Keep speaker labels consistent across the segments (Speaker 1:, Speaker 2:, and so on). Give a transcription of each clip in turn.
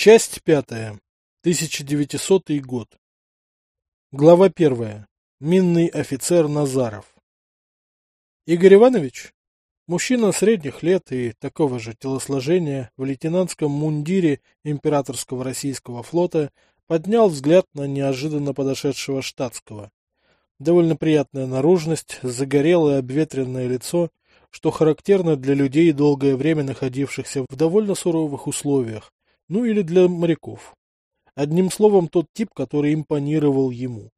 Speaker 1: Часть пятая. 1900 год. Глава первая. Минный офицер Назаров. Игорь Иванович, мужчина средних лет и такого же телосложения в лейтенантском мундире императорского российского флота, поднял взгляд на неожиданно подошедшего штатского. Довольно приятная наружность, загорелое обветренное лицо, что характерно для людей, долгое время находившихся в довольно суровых условиях, ну или для моряков. Одним словом, тот тип, который импонировал ему.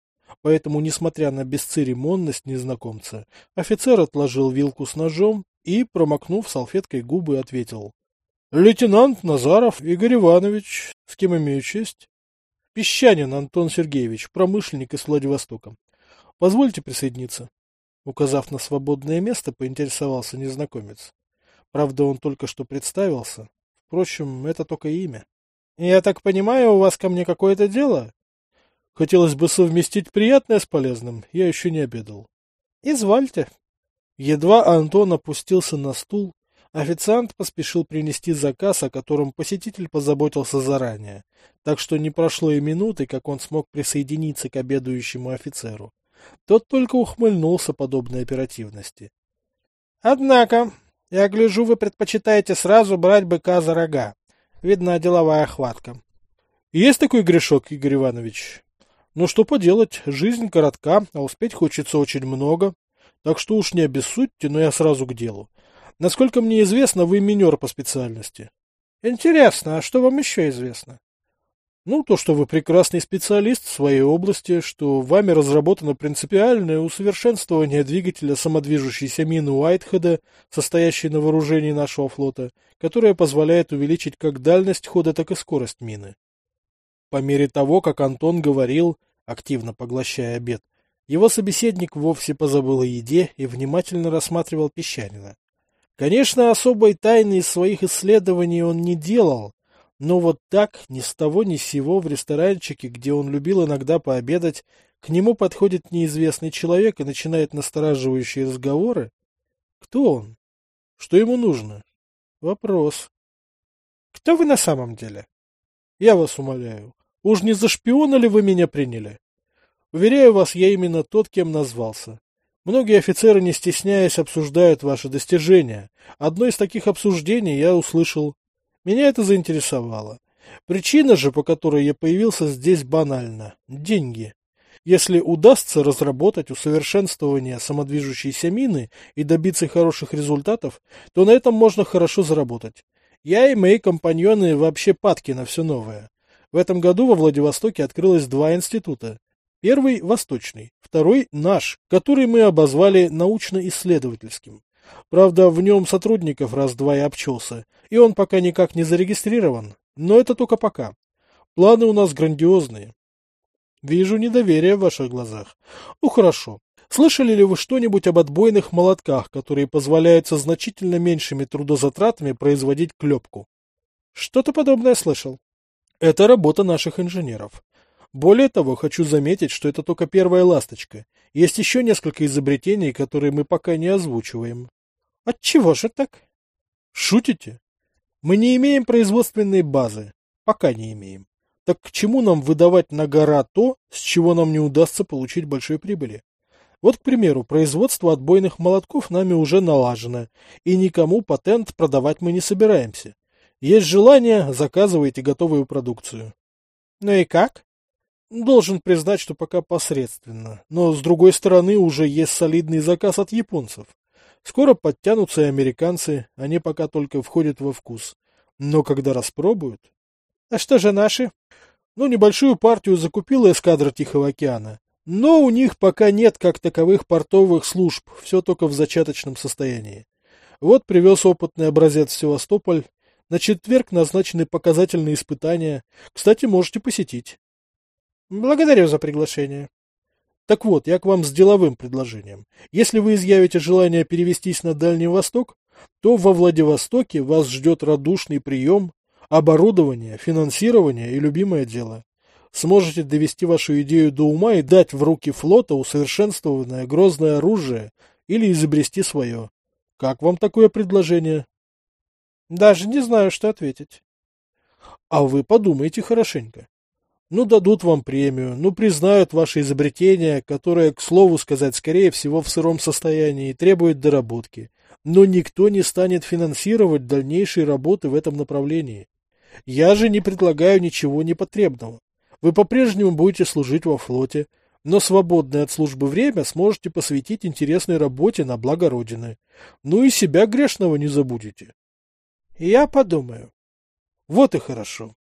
Speaker 1: Поэтому, несмотря на бесцеремонность незнакомца, офицер отложил вилку с ножом и, промокнув салфеткой губы, ответил. — Лейтенант Назаров Игорь Иванович, с кем имею честь? — Песчанин Антон Сергеевич, промышленник из Владивостока. Позвольте присоединиться. Указав на свободное место, поинтересовался незнакомец. Правда, он только что представился. Впрочем, это только имя. Я так понимаю, у вас ко мне какое-то дело? Хотелось бы совместить приятное с полезным. Я еще не обедал. Извольте. Едва Антон опустился на стул, официант поспешил принести заказ, о котором посетитель позаботился заранее, так что не прошло и минуты, как он смог присоединиться к обедающему офицеру. Тот только ухмыльнулся подобной оперативности. — Однако, я гляжу, вы предпочитаете сразу брать быка за рога. Видна деловая хватка. Есть такой грешок, Игорь Иванович? Ну что поделать, жизнь коротка, а успеть хочется очень много. Так что уж не обессудьте, но я сразу к делу. Насколько мне известно, вы минер по специальности. Интересно, а что вам еще известно? Ну, то, что вы прекрасный специалист в своей области, что вами разработано принципиальное усовершенствование двигателя самодвижущейся мины Уайтхеда, состоящей на вооружении нашего флота, которое позволяет увеличить как дальность хода, так и скорость мины. По мере того, как Антон говорил, активно поглощая обед, его собеседник вовсе позабыл о еде и внимательно рассматривал песчанина. Конечно, особой тайны из своих исследований он не делал, но вот так, ни с того ни с сего, в ресторанчике, где он любил иногда пообедать, к нему подходит неизвестный человек и начинает настораживающие разговоры? Кто он? Что ему нужно? Вопрос. Кто вы на самом деле? Я вас умоляю, уж не за шпиона ли вы меня приняли? Уверяю вас, я именно тот, кем назвался. Многие офицеры, не стесняясь, обсуждают ваши достижения. Одно из таких обсуждений я услышал меня это заинтересовало. Причина же, по которой я появился здесь, банальна – деньги. Если удастся разработать усовершенствование самодвижущейся мины и добиться хороших результатов, то на этом можно хорошо заработать. Я и мои компаньоны вообще падки на все новое. В этом году во Владивостоке открылось два института. Первый – восточный, второй – наш, который мы обозвали научно-исследовательским. Правда, в нем сотрудников раз-два и обчелся, и он пока никак не зарегистрирован, но это только пока. Планы у нас грандиозные. Вижу недоверие в ваших глазах. Ну хорошо. Слышали ли вы что-нибудь об отбойных молотках, которые позволяют со значительно меньшими трудозатратами производить клепку? Что-то подобное слышал. Это работа наших инженеров. Более того, хочу заметить, что это только первая ласточка. Есть еще несколько изобретений, которые мы пока не озвучиваем. Отчего же так? Шутите? Мы не имеем производственной базы. Пока не имеем. Так к чему нам выдавать на гора то, с чего нам не удастся получить большой прибыли? Вот, к примеру, производство отбойных молотков нами уже налажено, и никому патент продавать мы не собираемся. Есть желание, заказывайте готовую продукцию. Ну и как? Должен признать, что пока посредственно, но с другой стороны уже есть солидный заказ от японцев. Скоро подтянутся и американцы, они пока только входят во вкус. Но когда распробуют... А что же наши? Ну, небольшую партию закупила эскадра Тихого океана. Но у них пока нет как таковых портовых служб, все только в зачаточном состоянии. Вот привез опытный образец в Севастополь. На четверг назначены показательные испытания. Кстати, можете посетить. Благодарю за приглашение. Так вот, я к вам с деловым предложением. Если вы изъявите желание перевестись на Дальний Восток, то во Владивостоке вас ждет радушный прием, оборудование, финансирование и любимое дело. Сможете довести вашу идею до ума и дать в руки флота усовершенствованное грозное оружие или изобрести свое. Как вам такое предложение? Даже не знаю, что ответить. А вы подумайте хорошенько. Ну, дадут вам премию, ну, признают ваше изобретение, которое, к слову сказать, скорее всего, в сыром состоянии и требует доработки. Но никто не станет финансировать дальнейшие работы в этом направлении. Я же не предлагаю ничего непотребного. Вы по-прежнему будете служить во флоте, но свободное от службы время сможете посвятить интересной работе на благо Родины. Ну и себя грешного не забудете. Я подумаю. Вот и хорошо.